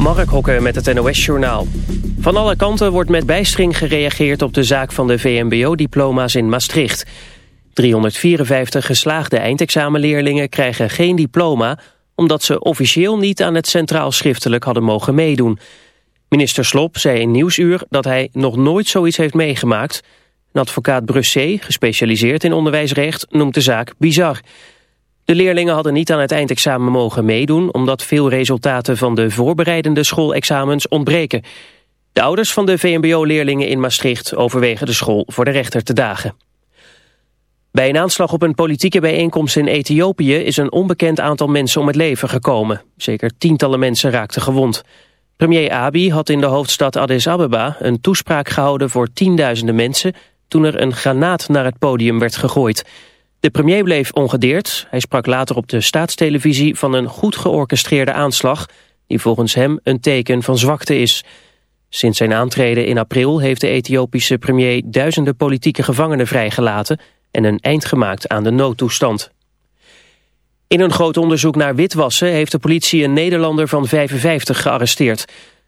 Mark Hokke met het NOS-journaal. Van alle kanten wordt met bijstring gereageerd op de zaak van de VMBO-diploma's in Maastricht. 354 geslaagde eindexamenleerlingen krijgen geen diploma... omdat ze officieel niet aan het centraal schriftelijk hadden mogen meedoen. Minister Slop zei in Nieuwsuur dat hij nog nooit zoiets heeft meegemaakt. Een advocaat Brusset, gespecialiseerd in onderwijsrecht, noemt de zaak bizar... De leerlingen hadden niet aan het eindexamen mogen meedoen... omdat veel resultaten van de voorbereidende schoolexamens ontbreken. De ouders van de VMBO-leerlingen in Maastricht overwegen de school voor de rechter te dagen. Bij een aanslag op een politieke bijeenkomst in Ethiopië... is een onbekend aantal mensen om het leven gekomen. Zeker tientallen mensen raakten gewond. Premier Abiy had in de hoofdstad Addis Ababa een toespraak gehouden voor tienduizenden mensen... toen er een granaat naar het podium werd gegooid... De premier bleef ongedeerd. Hij sprak later op de staatstelevisie van een goed georchestreerde aanslag... die volgens hem een teken van zwakte is. Sinds zijn aantreden in april heeft de Ethiopische premier... duizenden politieke gevangenen vrijgelaten... en een eind gemaakt aan de noodtoestand. In een groot onderzoek naar witwassen... heeft de politie een Nederlander van 55 gearresteerd.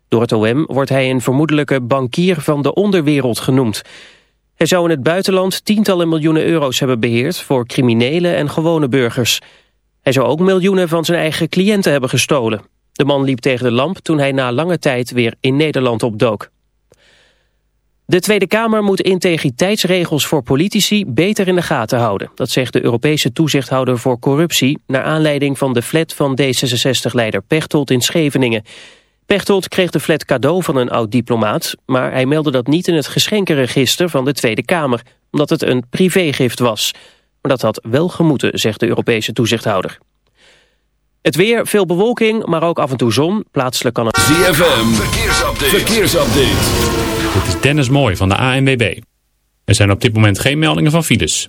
Door het OM wordt hij een vermoedelijke bankier van de onderwereld genoemd... Hij zou in het buitenland tientallen miljoenen euro's hebben beheerd... voor criminelen en gewone burgers. Hij zou ook miljoenen van zijn eigen cliënten hebben gestolen. De man liep tegen de lamp toen hij na lange tijd weer in Nederland opdook. De Tweede Kamer moet integriteitsregels voor politici beter in de gaten houden. Dat zegt de Europese toezichthouder voor corruptie... naar aanleiding van de flat van D66-leider Pechtold in Scheveningen. Pechtold kreeg de flat cadeau van een oud-diplomaat... maar hij meldde dat niet in het geschenkenregister van de Tweede Kamer... omdat het een privégift was. Maar dat had wel gemoeten, zegt de Europese toezichthouder. Het weer, veel bewolking, maar ook af en toe zon. Plaatselijk kan het... ZFM, verkeersupdate. verkeersupdate. Dit is Dennis Mooi van de ANWB. Er zijn op dit moment geen meldingen van files.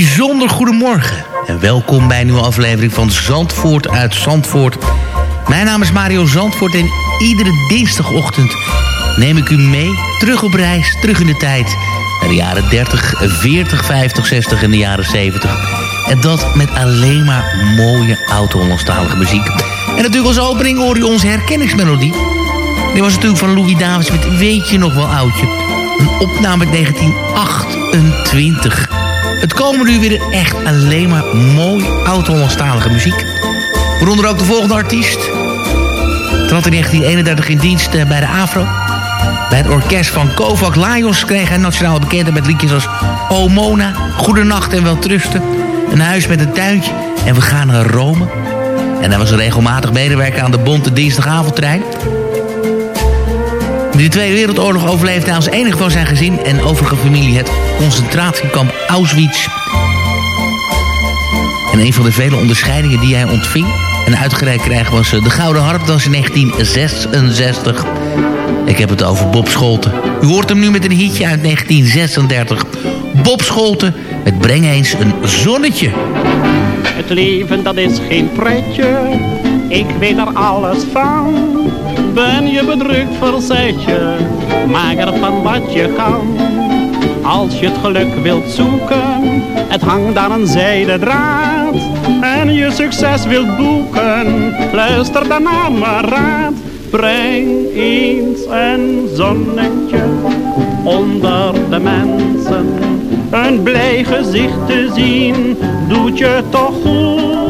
Bijzonder goedemorgen en welkom bij een nieuwe aflevering van Zandvoort uit Zandvoort. Mijn naam is Mario Zandvoort en iedere dinsdagochtend neem ik u mee terug op reis, terug in de tijd. Naar de jaren 30, 40, 50, 60 en de jaren 70. En dat met alleen maar mooie oud-Hollandstalige muziek. En natuurlijk als opening hoor je onze herkenningsmelodie. Dit was natuurlijk van Louis Davids met Weet je nog wel oudje. Een opname uit 1928. Het komen nu weer echt alleen maar mooi oud-Hollandstalige muziek. Waaronder ook de volgende artiest. Trad in 1931 in dienst eh, bij de AFRO. Bij het orkest van Kovac Lajos kreeg hij nationale bekendheid met liedjes als O Mona, Goedenacht en Weltrusten. Een huis met een tuintje en we gaan naar Rome. En hij was regelmatig medewerker aan de Bonte Dinsdagavondtrein. De Tweede Wereldoorlog overleefde als enige van zijn gezin en overige familie het concentratiekamp Auschwitz. En een van de vele onderscheidingen die hij ontving en uitgereikt kreeg was eh, de Gouden Harp, in 1966. Ik heb het over Bob Scholten. U hoort hem nu met een hitje uit 1936. Bob Scholten met Breng eens een zonnetje. Het leven dat is geen pretje, ik weet er alles van. Ben je bedrukt, verzet je, maak ervan wat je kan. Als je het geluk wilt zoeken, het hangt aan een zijden draad. En je succes wilt boeken, luister dan naar mijn raad. Breng eens een zonnetje onder de mensen. Een blij gezicht te zien, doet je toch goed.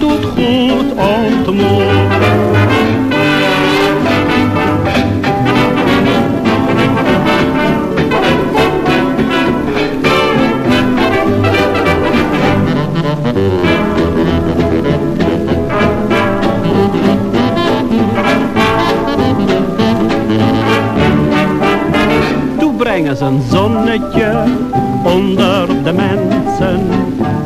goed ontmoet. brengen ze een zonnetje onder de mensen.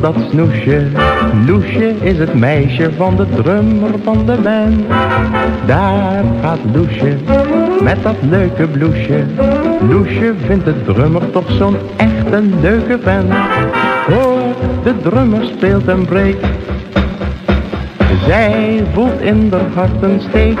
Dat snoesje. Loesje is het meisje van de drummer van de band. Daar gaat Loesje met dat leuke bloesje. Loesje vindt de drummer toch zo'n echt een leuke vent. Hoor, de drummer speelt een break. Zij voelt in haar hart een steek.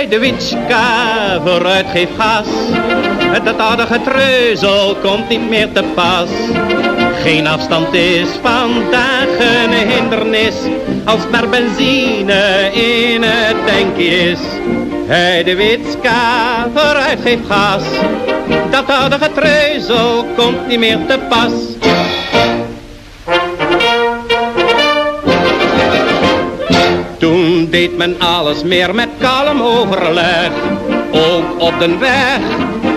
Hij de witska vooruit geeft gas. Dat oude getreuzel komt niet meer te pas. Geen afstand is vandaag een hindernis. Als maar benzine in het tankje is. Hij de witska vooruit geeft gas. Dat oude getreuzel komt niet meer te pas. Toen deed men alles meer met overleg. Ook op de weg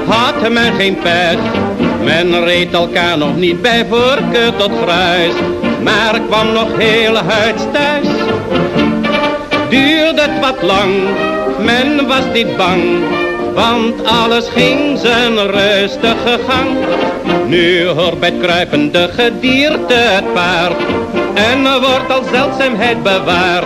had men geen pech. Men reed elkaar nog niet bij voorkeur tot gruis. maar kwam nog heel huids thuis. Duurde het wat lang, men was niet bang, want alles ging zijn rustige gang. Nu hoort bij het kruipende gedierte het paard, en wordt als zeldzaamheid bewaard.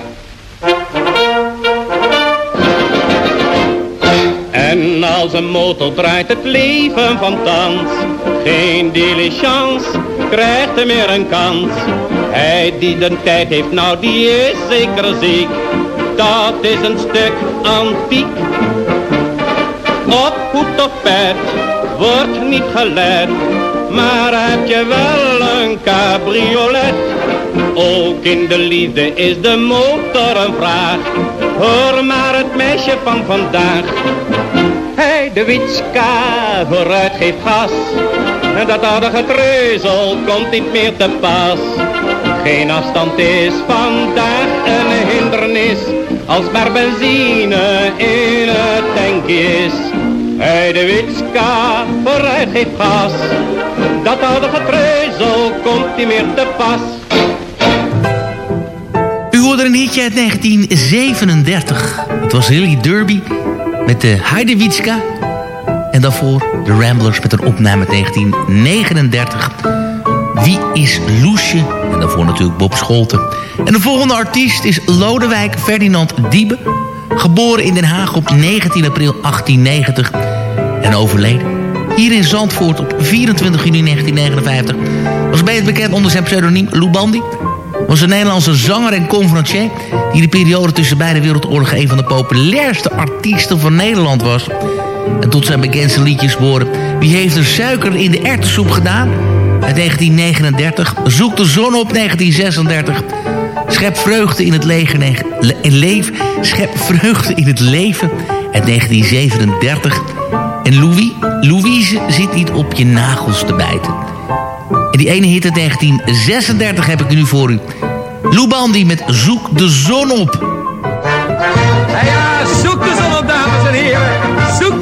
Als een motor draait het leven van thans, geen diligence krijgt er meer een kans. Hij die de tijd heeft, nou die is zeker ziek, dat is een stuk antiek. Op hoed of pet wordt niet gelet, maar heb je wel een cabriolet. Ook in de liefde is de motor een vraag, hoor maar het meisje van vandaag. Hij de Witska vooruit geeft gas, en dat aardige treuzel komt niet meer te pas. Geen afstand is vandaag een hindernis, als maar benzine in het tankje is. Hij de Witska vooruit geeft gas, dat aardige treuzel komt niet meer te pas. U hoorde een hitje uit 1937. Het was Hilly Derby met de Heidewitzka. En daarvoor de Ramblers met een opname uit 1939. Wie is Loesje? En daarvoor natuurlijk Bob Scholten. En de volgende artiest is Lodewijk Ferdinand Diebe. Geboren in Den Haag op 19 april 1890 en overleden. Hier in Zandvoort op 24 juni 1959 was beter bekend onder zijn pseudoniem Lou Bandy was een Nederlandse zanger en conferencier... die de periode tussen beide wereldoorlogen... een van de populairste artiesten van Nederland was. En tot zijn bekendste liedjes behoren... Wie heeft er suiker in de erwtensoep gedaan? Uit 1939. Zoek de zon op 1936. Schep vreugde in het leger... Le in leef, schep vreugde in het leven... Uit 1937. En Louis, Louise zit niet op je nagels te bijten. En die ene hit uit 1936 heb ik nu voor u. Lou Bandy met Zoek de zon op. Ja, zoek de zon op, dames en heren. Zoek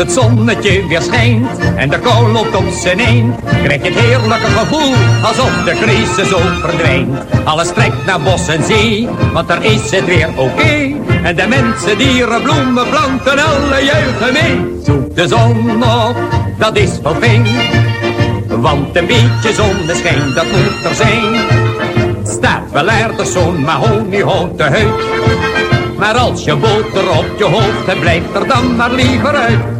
het zonnetje weer schijnt en de kou loopt op zijn eind, krijg je het heerlijke gevoel alsof de crisis ook verdwijnt. Alles trekt naar bos en zee, want daar is het weer oké. En de mensen, dieren, bloemen, planten, alle juichen mee. Zoek de zon op, dat is wel fijn. Want een beetje zonneschijn, dat moet er zijn. Staat wel ergens zo'n mahoniehouten huid. Maar als je boter op je hoofd hebt, blijf er dan maar liever uit.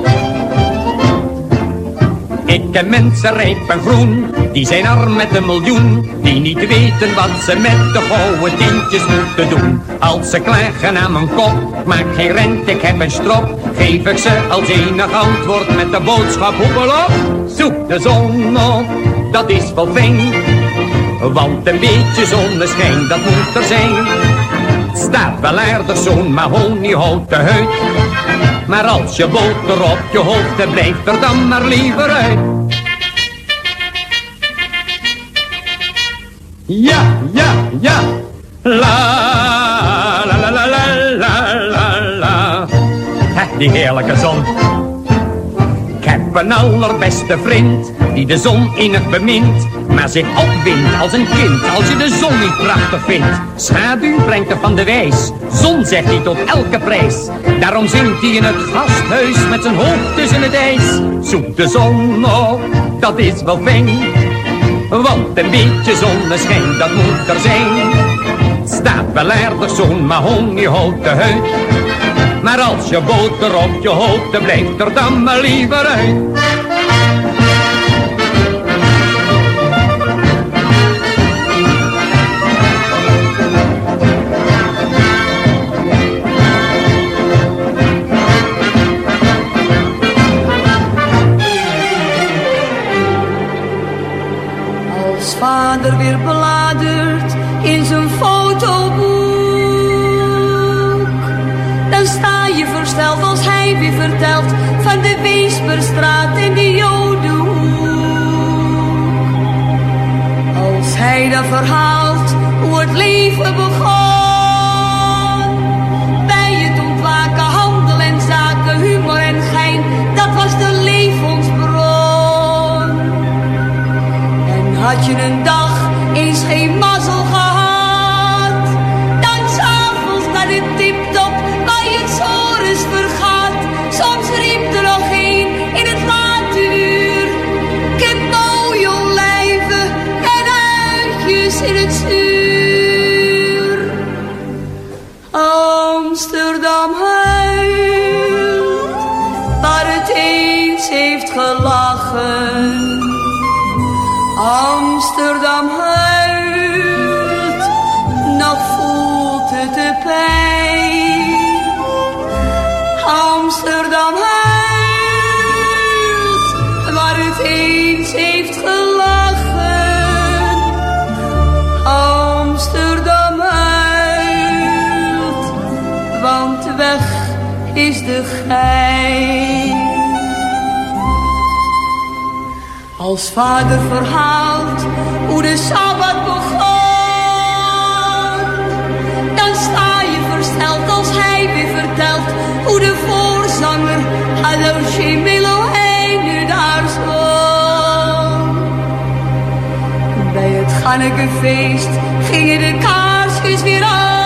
Ken mensen rijp en groen, die zijn arm met een miljoen, die niet weten wat ze met de gouden tientjes moeten doen. Als ze klagen aan mijn kop, maak geen rent, ik heb een strop, geef ik ze als enig antwoord met de boodschap hoepel op. Zoek de zon op, dat is wel fijn, want een beetje zonneschijn, dat moet er zijn. Staat wel aardig zo'n mahoniehouten huid. Maar als je boter op je hoofd hebt, blijf er dan maar liever uit. Ja, ja, ja. La, la, la, la, la, la, la. Hè, Die heerlijke zon. Ik heb een allerbeste vriend, die de zon innig bemint, maar zich opwindt als een kind als je de zon niet prachtig vindt. Schaduw brengt er van de wijs, zon zegt hij tot elke prijs. Daarom zingt hij in het gasthuis met zijn hoofd tussen het ijs. Zoek de zon op, dat is wel fijn, want een beetje zonneschijn, dat moet er zijn. Staat wel aardig zo'n mahoniehouten huid. Maar als je boter op je hoofd, dan blijft er dan maar liever uit. Vader verhaalt hoe de Sabbat begon, dan sta je versteld als hij weer vertelt hoe de voorzanger Hallo Shemilo nu daar stond. Bij het Gannekefeest gingen de kaarsjes weer aan.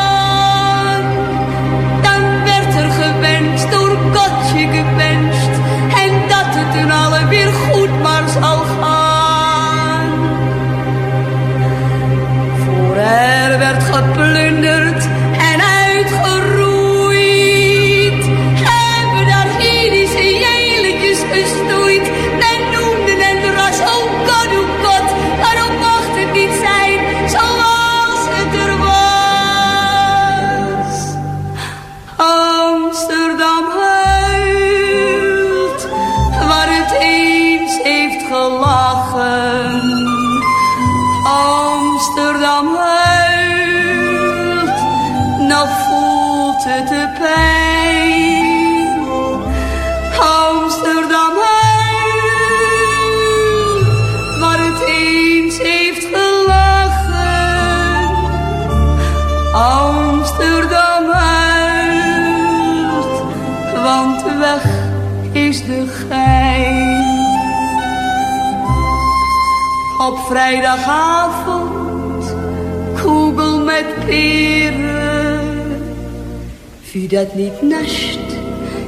Niet nascht,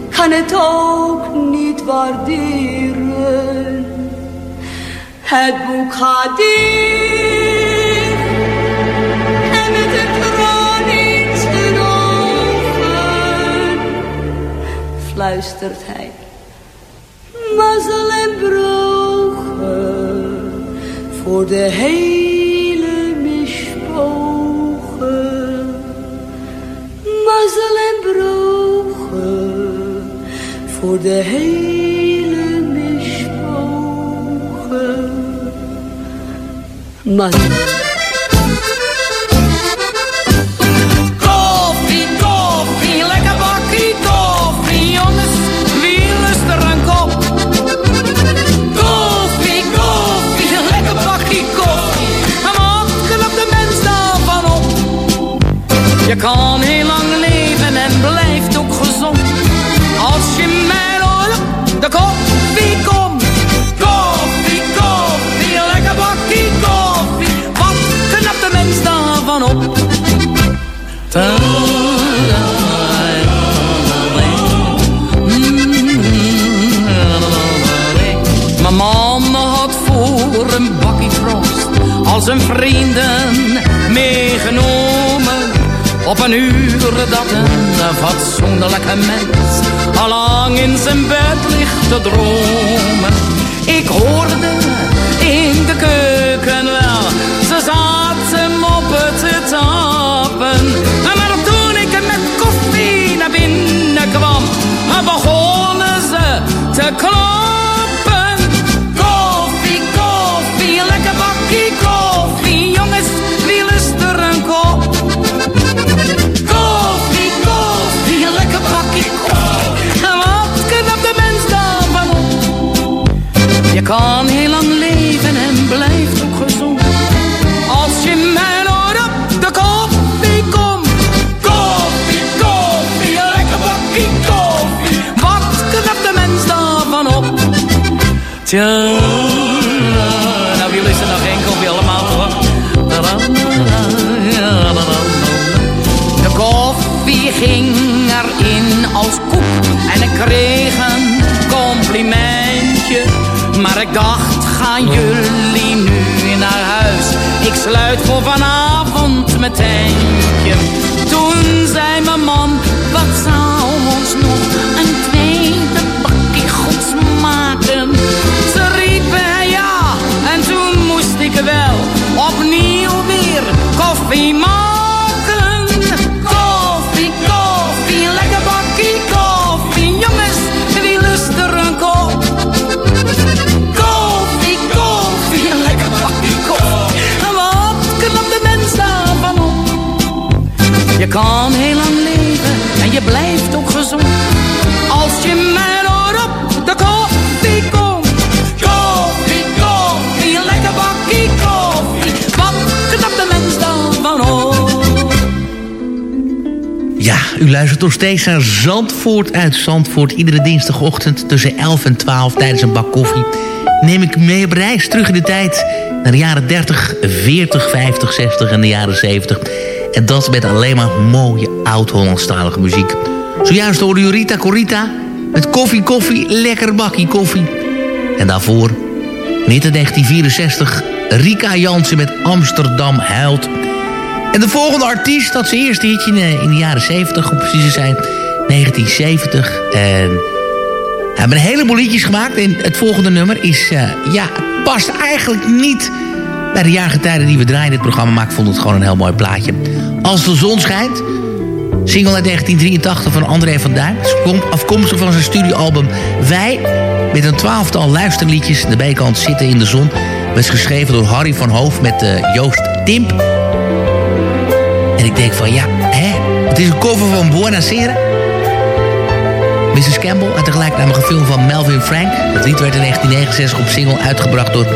kan het ook niet waarderen. Het boek gaat dicht en met een traan in zijn ogen fluistert hij. Mazzel en brogen voor de hele de hele mispogen. Mazzel. Koffie, koffie, lekker bakkie koffie, jongens, wie lust er kop? Koffie, koffie, lekker bakkie koffie, knapt de mens daarvan op? Je kan zijn vrienden meegenomen. Op een uur dat een fatsoenlijke mens al lang in zijn bed ligt te dromen. Ik hoorde in de keuken wel, ze zaten moppen te tappen. Maar toen ik met koffie naar binnen kwam, begonnen ze te kloppen. Nou lust er nog geen koffie allemaal hoor. De koffie ging erin als koek en ik kreeg een complimentje. Maar ik dacht, gaan jullie nu naar huis? Ik sluit voor vanavond mijn tentje. Toen zei mijn man, wat zou kan heel lang leven en je blijft ook gezond. Als je maar door op de koffie komt. Koffie, koffie, een lekker bakkie koffie. Wat knapt de mens daarvan op? Ja, u luistert nog steeds naar Zandvoort uit Zandvoort. Iedere dinsdagochtend tussen 11 en 12 tijdens een bak koffie... neem ik mee op reis terug in de tijd... naar de jaren 30, 40, 50, 60 en de jaren 70. En dat met alleen maar mooie oud-Hollandstalige muziek. Zojuist hoorde u Rita Corita met koffie, koffie, lekker bakkie koffie. En daarvoor, in 1964, Rika Jansen met Amsterdam huilt... En de volgende artiest, dat zijn eerste hitje in, de- in de jaren 70, om precies te zijn, 1970. En hebben een heleboel liedjes gemaakt. En het volgende nummer is, eh, ja, past eigenlijk niet bij de jaargetijden die we draaien in dit programma. Maar ik vond het gewoon een heel mooi plaatje. Als de zon schijnt. Single uit 1983 van André van Duin. Afkomstig van zijn studioalbum Wij. Met een twaalftal luisterliedjes. De bijkant Zitten in de Zon. Was geschreven door Harry van Hoof met eh, Joost Timp. En ik denk van ja, hè? Het is een cover van Buona Sera. Mrs. Campbell, een tegelijkertijd film van Melvin Frank. Dat lied werd in 1969 op single uitgebracht door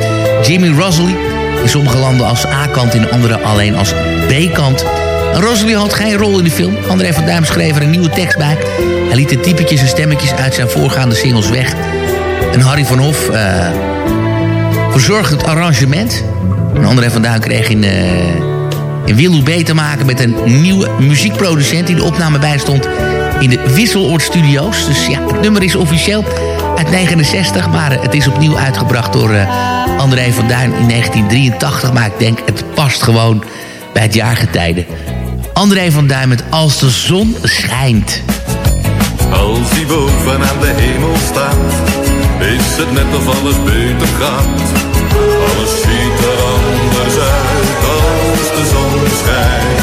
Jimmy Rosalie. In sommige landen als A-kant, in andere alleen als B-kant. Rosalie had geen rol in de film. André van Duim schreef er een nieuwe tekst bij. Hij liet de typetjes en stemmetjes uit zijn voorgaande singles weg. En Harry van Hof eh verzorgde het arrangement. En André van Duin kreeg in... eh in Willow B te maken met een nieuwe muziekproducent... die de opname bijstond in de Wisseloord Studios. Dus ja, het nummer is officieel uit 69... maar het is opnieuw uitgebracht door eh, André van Duin in 1983. Maar ik denk, het past gewoon bij het jaargetijde. André van Duin met Als de zon schijnt. Als hij bovenaan de hemel staat, is het net of alles beter gaat. Alles ziet er anders uit als de zon schijnt.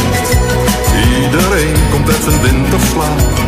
Iedereen komt uit zijn winterslaap,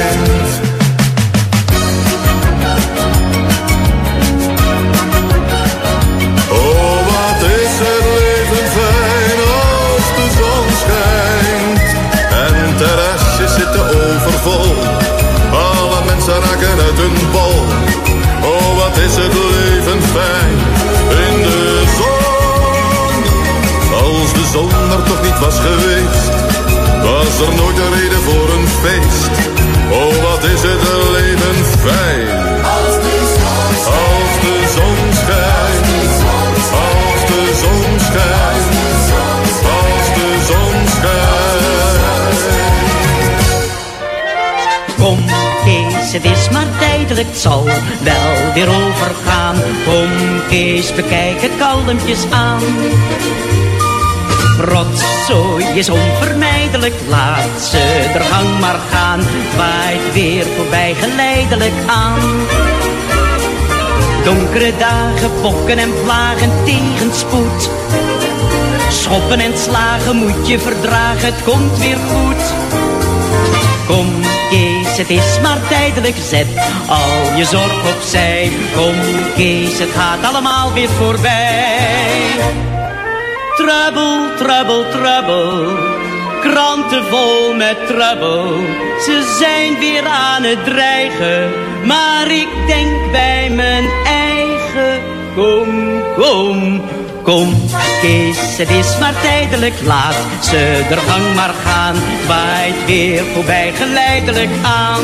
Er toch niet was geweest, was er nooit een reden voor een feest. Oh, wat is het leven fijn. Als de zon schijnt. Als de zon schijnt. Als de zon schijnt. Als de zon schijnt. Kom Kees, het is maar tijdelijk, het zal wel weer overgaan. Kom Kees, bekijk het kalmpjes aan. Rotzooi is onvermijdelijk, laat ze er gang maar gaan. Waait weer voorbij geleidelijk aan. Donkere dagen, bokken en vlagen tegenspoed. Schoppen en slagen moet je verdragen, het komt weer goed. Kom Kees, het is maar tijdelijk, zet al je zorg opzij. Kom Kees, het gaat allemaal weer voorbij. Trouble, trouble, trouble, kranten vol met trouble. Ze zijn weer aan het dreigen, maar ik denk bij mijn eigen. Kom, kom, Kom, Kees, het is maar tijdelijk laat. Ze er gang maar gaan, waait weer voorbij geleidelijk aan.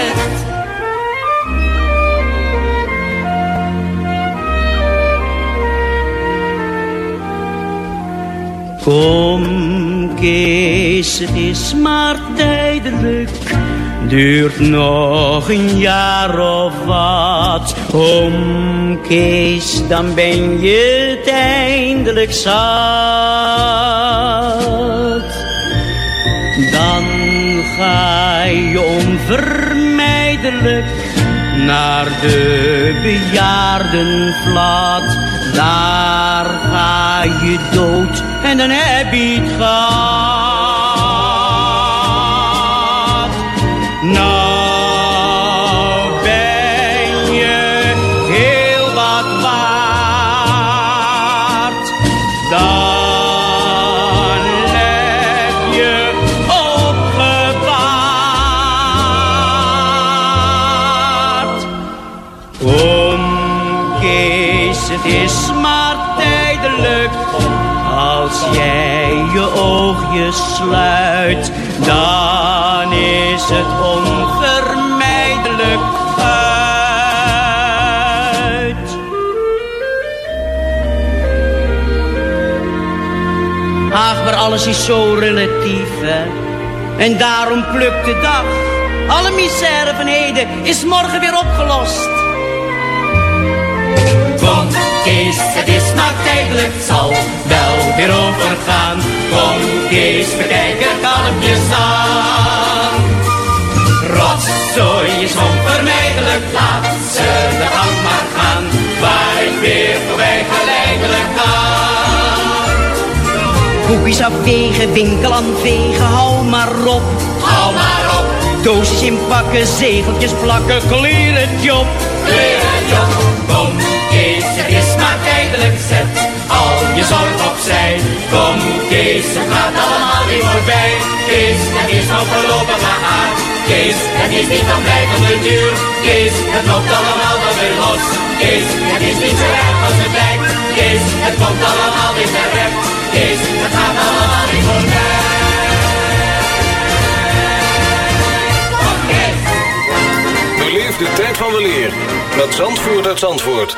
Kom, Kees, het is maar tijdelijk. Duurt nog een jaar of wat. Kom, Kees, dan ben je het eindelijk zat. Dan ga je onvermijdelijk naar de bejaardenvlat. Daar ga je dood en dan heb je het gehad. Oogjes sluit, dan is het onvermijdelijk uit. Ach, maar alles is zo relatief, hè. En daarom plukt de dag. Alle misère van heden is morgen weer opgelost. Kees, het is maar tijdelijk, zal wel weer overgaan. Kom, Kees, bekijk er kalmpjes aan. Rotzooi is onvermijdelijk, laat ze de gang maar gaan. Waait weer voorbij geleidelijk aan. Koekjes afwegen, winkel aan vegen, hou maar op. Hou maar op. Doosjes inpakken, zegeltjes plakken, clear het job. Clear het job. Kom, al je zorg opzij. Kom, Kees, het gaat allemaal weer voorbij. Kees, het is nog voorlopig aan. Kees, het is niet van blijvende duur. Kees, het loopt allemaal wel weer los. Kees, het is niet zo erg als het lijkt. Kees, het komt allemaal weer terecht. Kees, het gaat allemaal weer voorbij. De tijd van weleer met Zandvoort uit Zandvoort.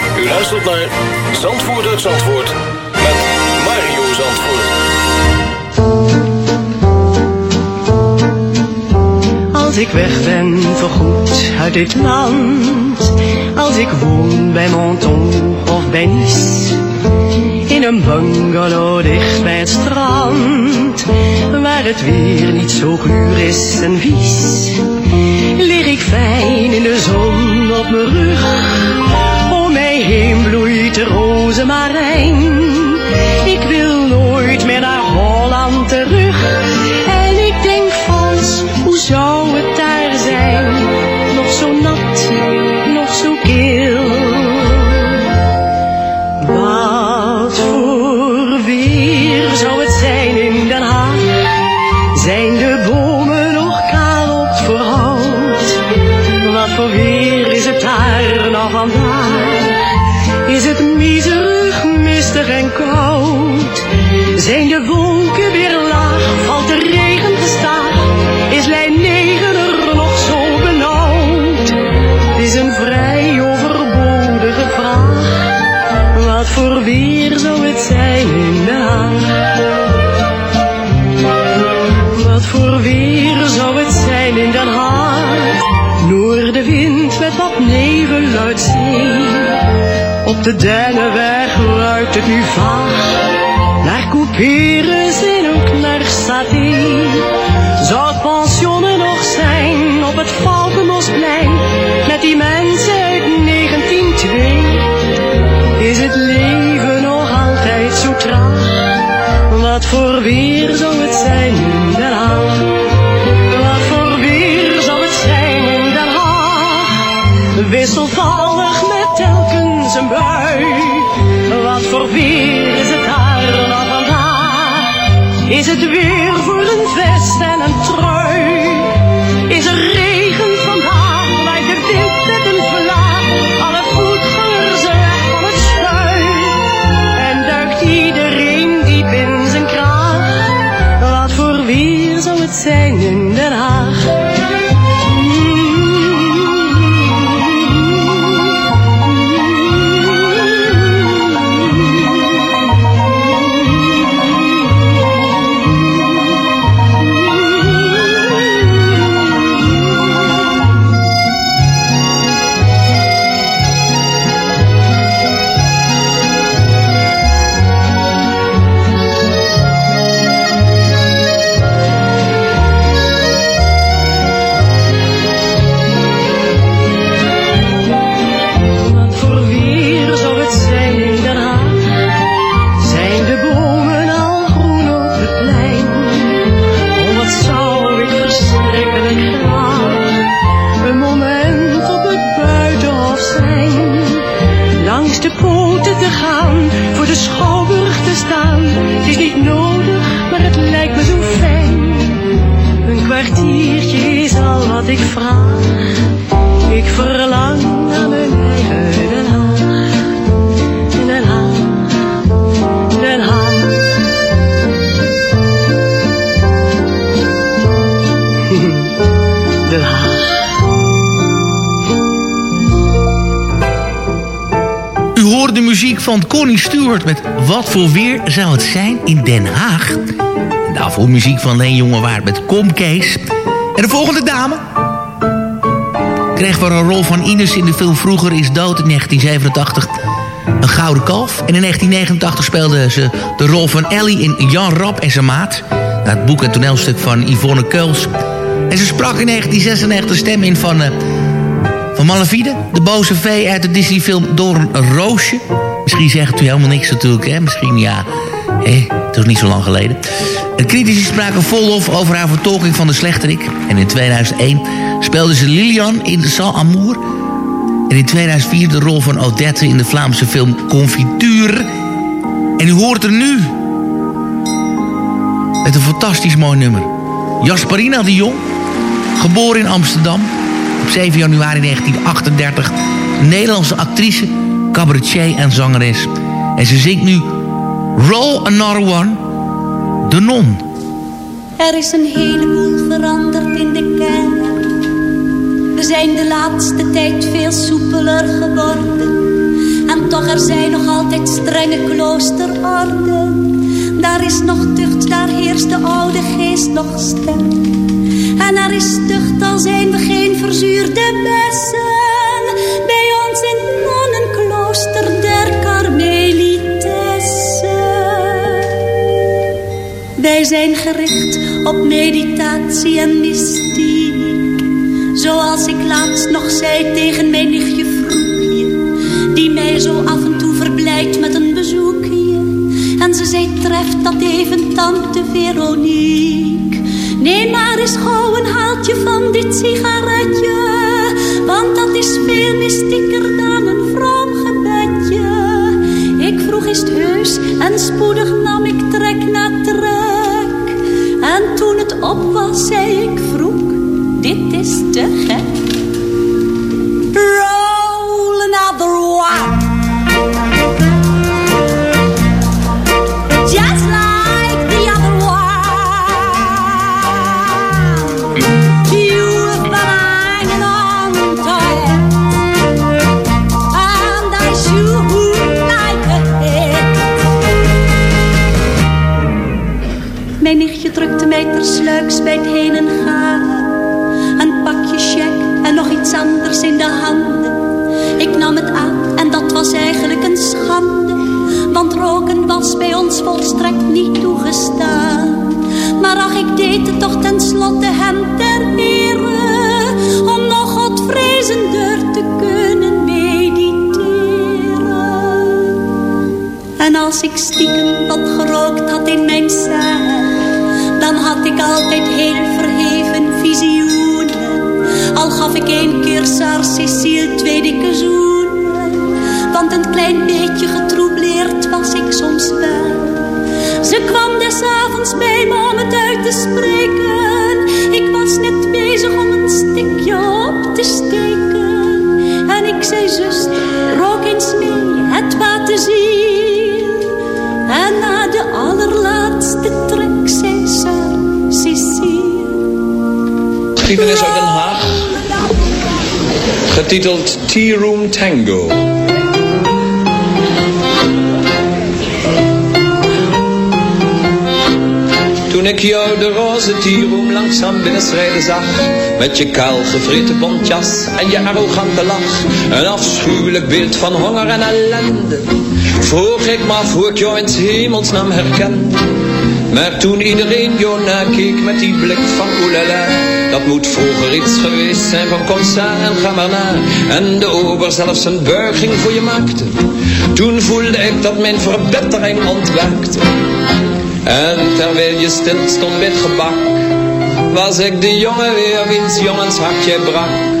U luistert naar Zandvoort uit Zandvoort met Mario Zandvoort. Als ik weg ben voorgoed uit dit land, als ik woon bij Menton of bij Nice, in een bungalow dicht bij het strand, waar het weer niet zo guur is en vies, lig ik fijn in de heen bloeit rozemarijn. De Dennenweg ruikt het nu vaag. Naar couperus Wat voor weer is het daar nog vandaag? Is het weer voor een vest en een trui? Van Connie Stewart met Wat voor weer zou het zijn in Den Haag. En daarvoor muziek van Leen Jongewaard met Kom Kees. En de volgende dame kreeg voor een rol van Ines in de film Vroeger is dood in 1987 een gouden kalf. En in 1989 speelde ze de rol van Ellie in Jan Rap en zijn maat. Het boek en toneelstuk van Yvonne Keuls. En ze sprak in 1996 de stem in van... eh, van de boze vee uit de Disney-film Door een Roosje. Misschien zegt u helemaal niks natuurlijk, hè? Misschien ja, hè? het is niet zo lang geleden. De critici spraken vol over haar vertolking van de slechterik. En in 2001 speelde ze Lilian in Sans Amour. En in 2004 de rol van Odette in de Vlaamse film Confiture. En u hoort er nu met een fantastisch mooi nummer. Jasperina de Jong, geboren in Amsterdam op 7 januari 1938. Nederlandse actrice, cabaretier en zangeres. En ze zingt nu Roll Another One, De Non. Er is een heleboel veranderd in de kerk. We zijn de laatste tijd veel soepeler geworden. En toch er zijn nog altijd strenge kloosterorden. Daar is nog tucht, daar heerst de oude geest nog sterk. En er is tucht, al zijn we geen verzuurde bessen. Wij zijn gericht op meditatie en mystiek. Zoals ik laatst nog zei tegen mijn nichtje Vroegje. die mij zo af en toe verblijdt met een bezoekje. En ze zei, treft dat even tante Veronique. Neem maar eens gauw een haaltje van dit sigaretje. Want dat is veel mystieker dan En spoedig nam ik trek na trek. En toen het op was, zei ik vroeg, dit is te gek. Tersluiks bij het heen en gaan. Een pakje check en nog iets anders in de handen. Ik nam het aan en dat was eigenlijk een schande. Want roken was bij ons volstrekt niet toegestaan. Maar ach, ik deed het toch tenslotte hem ter ere. Om nog godvrezender te kunnen mediteren. En als ik stiekem wat gerookt had in mijn cel. Dan had ik altijd heel verheven visioenen. Al gaf ik één keer Sar Cecile twee dikke zoenen. Want een klein beetje getroubleerd was ik soms wel. Ze kwam des avonds bij me om het uit te spreken. Ik was net bezig om een stikje op te steken. En ik zei, zuster, rook eens Geschiedenis uit Den Haag. Getiteld Tea Room Tango. Toen ik jou de roze tieroom langzaam binnenschrijden zag Met je kaal gevreten bontjas en je arrogante lach Een afschuwelijk beeld van honger en ellende Vroeg ik me af hoe ik jou in hemelsnaam herkende Maar toen iedereen jou nakeek met die blik van oelala Dat moet vroeger iets geweest zijn van kom sa en ga maar na En de ober zelfs een buiging voor je maakte. Toen voelde ik dat mijn verbetering ontwaakte. En terwijl je stil stond met gebak, was ik de jongen weer wiens jongens hartje brak.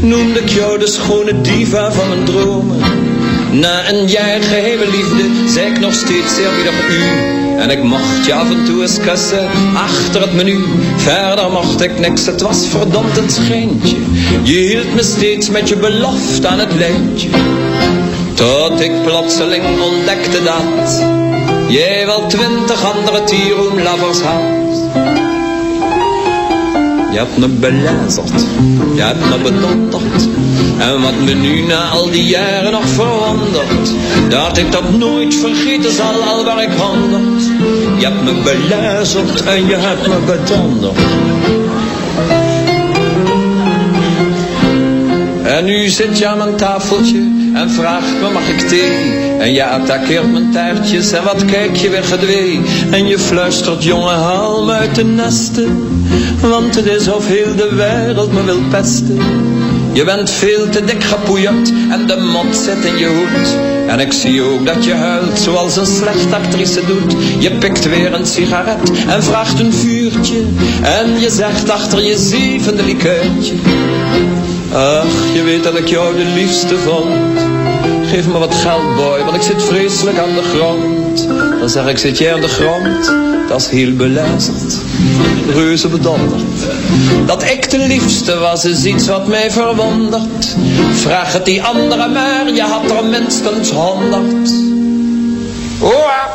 Noemde ik jou de schone diva van mijn dromen Na een jaar geheime liefde zei ik nog steeds eerbiedig u en ik mocht je af en toe eens kussen achter het menu. Verder mocht ik niks, het was verdomd een schijntje. Je hield me steeds met je belofte aan het lijntje. Tot ik plotseling ontdekte dat jij wel twintig andere tieroomlovers had. Je hebt me belazerd, je hebt me bedonderd. En wat me nu na al die jaren nog verwondert, dat ik dat nooit vergeten zal, al waar ik honderd. Je hebt me belazerd en je hebt me bedonderd. En nu zit je aan mijn tafeltje en vraagt me mag ik thee En je attaqueert mijn taartjes en wat kijk je weer gedwee? En je fluistert jongen haal me uit de nesten Want het is of heel de wereld me wil pesten. Je bent veel te dik gepoeierd en de mot zit in je hoed. En ik zie ook dat je huilt zoals een slechte actrice doet. Je pikt weer een sigaret en vraagt een vuurtje. En je zegt achter je zevende likeurtje Ach, je weet dat ik jou de liefste vond. Geef me wat geld, boy, want ik zit vreselijk aan de grond. Dan zeg ik, zit jij aan de grond? Dat is heel belazerd. Reuze bedonderd. Dat ik de liefste was, is iets wat mij verwondert. Vraag het die andere maar, je had er minstens honderd. Hoera!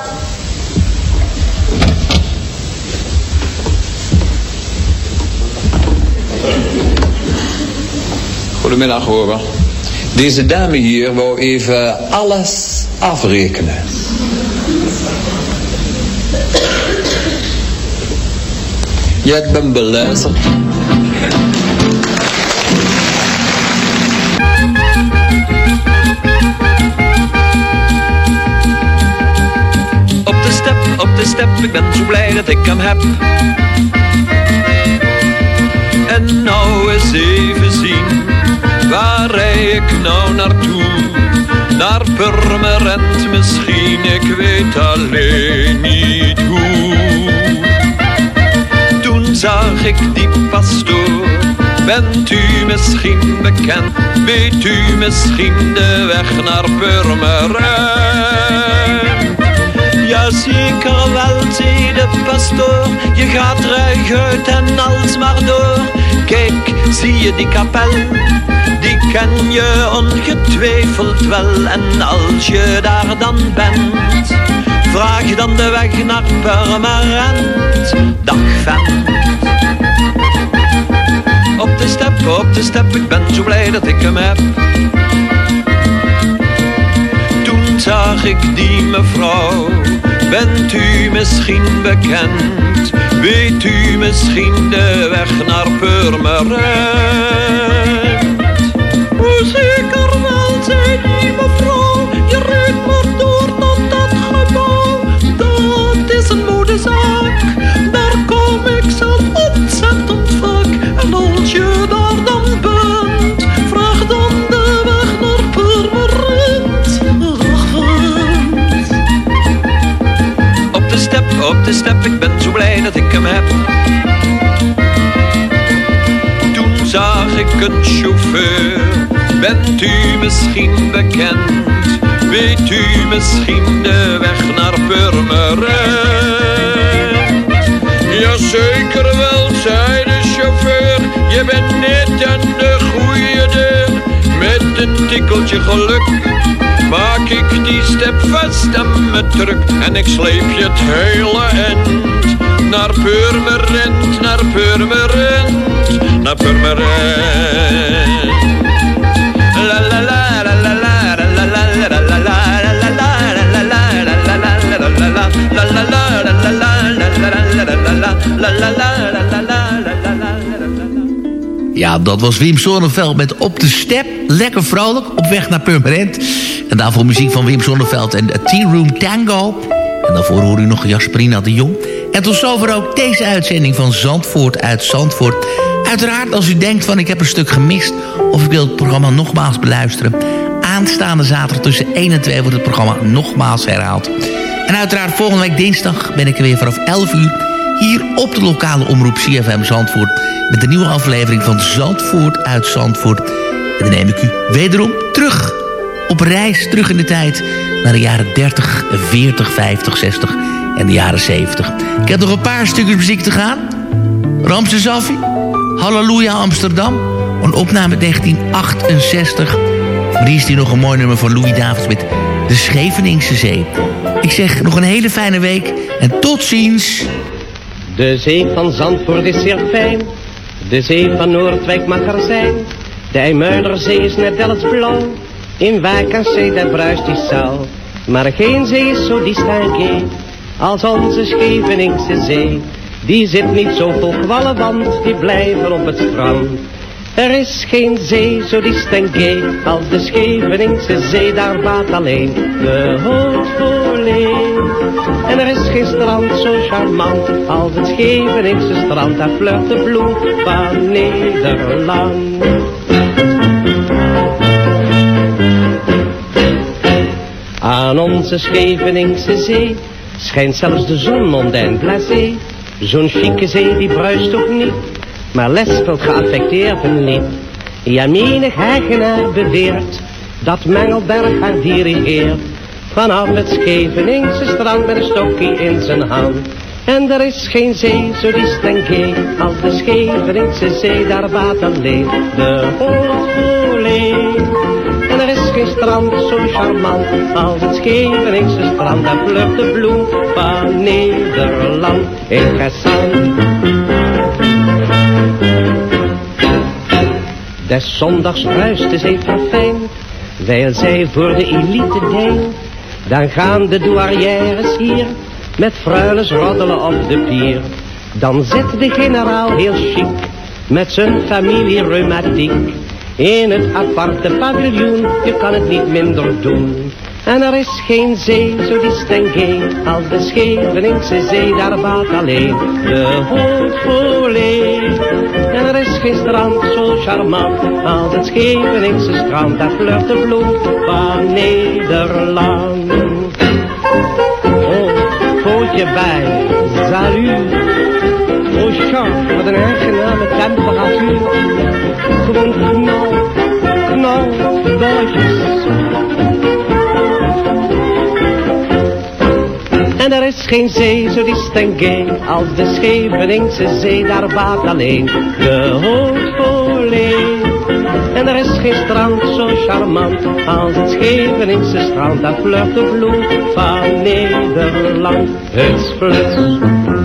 Goedemiddag hoor. Deze dame hier wou even alles afrekenen. Ja, ik ben beluisterd. Op de step, op de step, ik ben zo blij dat ik hem heb. En nou eens even zien, waar rij ik nou naartoe? Naar Purmerend misschien, ik weet alleen niet hoe. Toen zag ik die pastoor, bent u misschien bekend? Weet u misschien de weg naar Purmerend? Ja, zeker wel, zei de pastoor. Je gaat ruig uit en alsmaar door. Kijk, zie je die kapel? Die ken je ongetwijfeld wel. En als je daar dan bent, vraag dan de weg naar Purmerend. Dag vent. Op de step, op de step, ik ben zo blij dat ik hem heb. Toen zag ik die mevrouw, bent u misschien bekend? Weet u misschien de weg naar Purmerend? Hoe zeker wel, zei die mevrouw, je rijdt maar door tot dat gebouw. Dat is een modezaak, daar kom ik zelf ontzettend vaak. En als je daar dan bent, vraag dan de weg naar Purmerend. Op de step, op de step, ik ben zo blij dat ik Toen zag ik een chauffeur, bent u misschien bekend? Weet u misschien de weg naar Purmerend? Jazeker wel, zei de chauffeur, je bent net aan de goede deur. Met een tikkeltje geluk maak ik die step vast en me druk. En ik sleep je het hele end naar Purmerend, naar Purmerend, naar Purmerend. La la la la la la la la la la la Ja, dat was Wim Sonneveld met Op de Step. Lekker vrolijk, op weg naar Purmerend. En daarvoor muziek van Wim Sonneveld en Tea Room Tango. En daarvoor hoor u nog Jasperina de Jong. En tot zover ook deze uitzending van Zandvoort uit Zandvoort. Uiteraard als u denkt van ik heb een stuk gemist... of ik wil het programma nogmaals beluisteren... aanstaande zaterdag tussen 1 en 2 wordt het programma nogmaals herhaald. En uiteraard volgende week dinsdag ben ik er weer vanaf 11 uur... hier op de lokale omroep CFM Zandvoort... met de nieuwe aflevering van Zandvoort uit Zandvoort. En dan neem ik u wederom terug op reis terug in de tijd... naar de jaren 30, 40, 50, 60 en de jaren 70. Ik heb nog een paar stukjes muziek te gaan. Ramse Zaffi, Halleluja Amsterdam, een opname 1968. Maar die is hier nog een mooi nummer van Louis Davids met De Scheveningse Zee. Ik zeg nog een hele fijne week en tot ziens. De zee van Zandvoort is zeer fijn, de zee van Noordwijk mag er zijn. De IJmuiderzee is net als blauw, in Wijk en Zee daar bruist die zaal. Maar geen zee is zo distingué als onze Scheveningse zee. Die zit niet zo vol kwallen, want die blijven op het strand. Er is geen zee zo distingué als de Scheveningse zee, daar baat alleen de hoofdvoorleen. En er is geen strand zo charmant als het Scheveningse strand, daar flirt de bloem van Nederland. Aan onze Scheveningse zee schijnt zelfs de zon mondijn blasé. Zo'n chique zee die bruist ook niet, maar lespelt geaffecteerd een lied. Ja, menig beweert dat Mengelberg haar dirigeert. Vanaf het Scheveningse strand met een stokje in zijn hand. En er is geen zee zo distingué als de Scheveningse zee, daar water alleen de Hoorleen. Er is geen strand zo charmant als het Scheveningse strand, daar vlucht de bloem van Nederland. Ga zand. Des zondags ruist de zee verfijn, Wijl zij voor de elite deelt, dan gaan de douarières hier met fruiles roddelen op de pier. Dan zit de generaal heel chic met zijn familie reumatiek in het aparte paviljoen. Je kan het niet minder doen. En er is geen zee zo distingué als de Scheveningse zee, daar baat alleen de hoofdvolee. En er is geen strand zo charmant als het Scheveningse strand, daar flirt de bloed van Nederland. Oh, pootje bij, salut. Wat een aangename temperatuur. Gewoon knal, knal, bolletjes. En er is geen zee zo distingué als de Scheveningse zee, daar baat alleen de hoofdvolee. En er is geen strand zo charmant als het Scheveningse strand, daar flirt de bloed van Nederland. Het.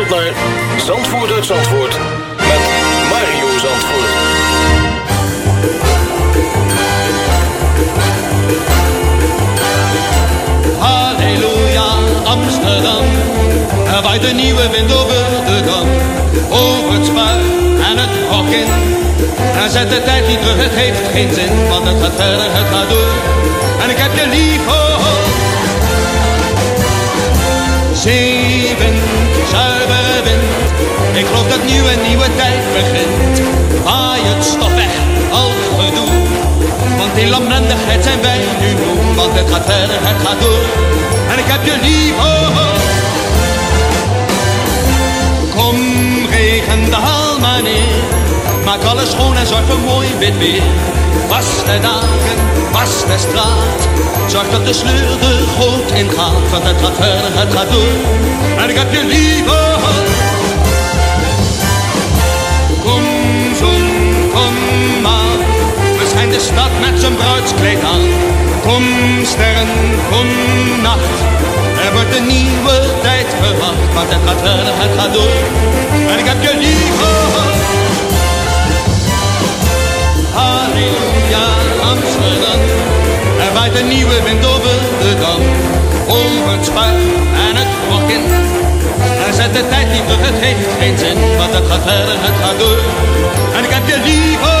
naar Zandvoort uit Zandvoort met Mario Zandvoort. Halleluja, Amsterdam. Er waait nieuwe wind over de dam. Over het spuit en het hok in. En zet de tijd niet terug, het heeft geen zin. Want het gaat verder, het gaat door. En ik heb je lief, Ik geloof dat nu een nieuwe tijd begint. Waai het stof weg, al gedoe. Want in lamlendigheid zijn wij nu moe. Want het gaat verder, het gaat door. En ik heb je lief, oh, oh. Kom, regen, daal maar neer. Maak alles schoon en zorg voor mooi wit weer. Was de dagen, was de straat. Zorg dat de sleur de goot ingaat. Want het gaat verder, het gaat door. En ik heb je lief, oh, oh. Bruidskleed aan. Kom, sterren, kom, nacht. Er wordt een nieuwe tijd verwacht. Want het gaat verder, het gaat door. En ik heb je lief. Halleluja, Amsterdam. Er waait een nieuwe wind over de dam. Over het spuit en het in. En zet de tijd niet terug, het heeft geen zin. Want het gaat verder, het gaat door. En ik heb je lief,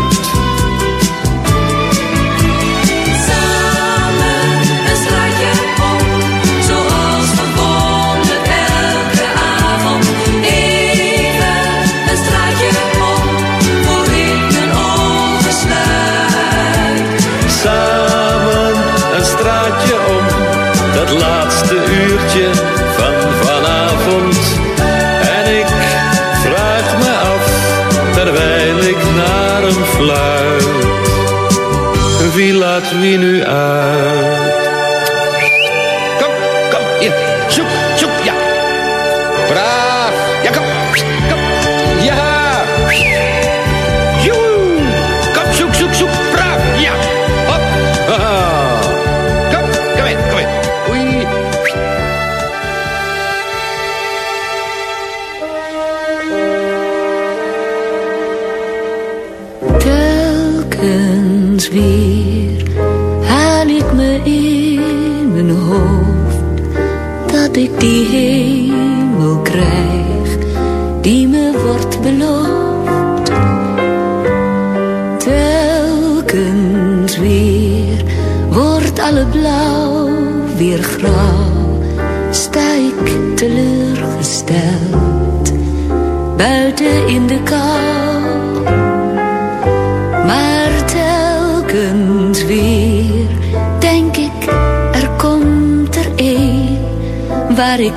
Wie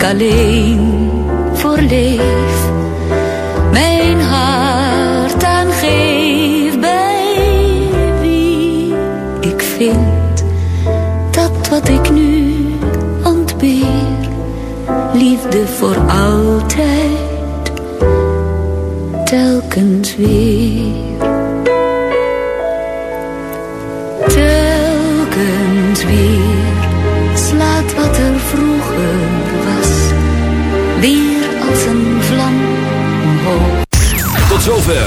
alleen voor leef.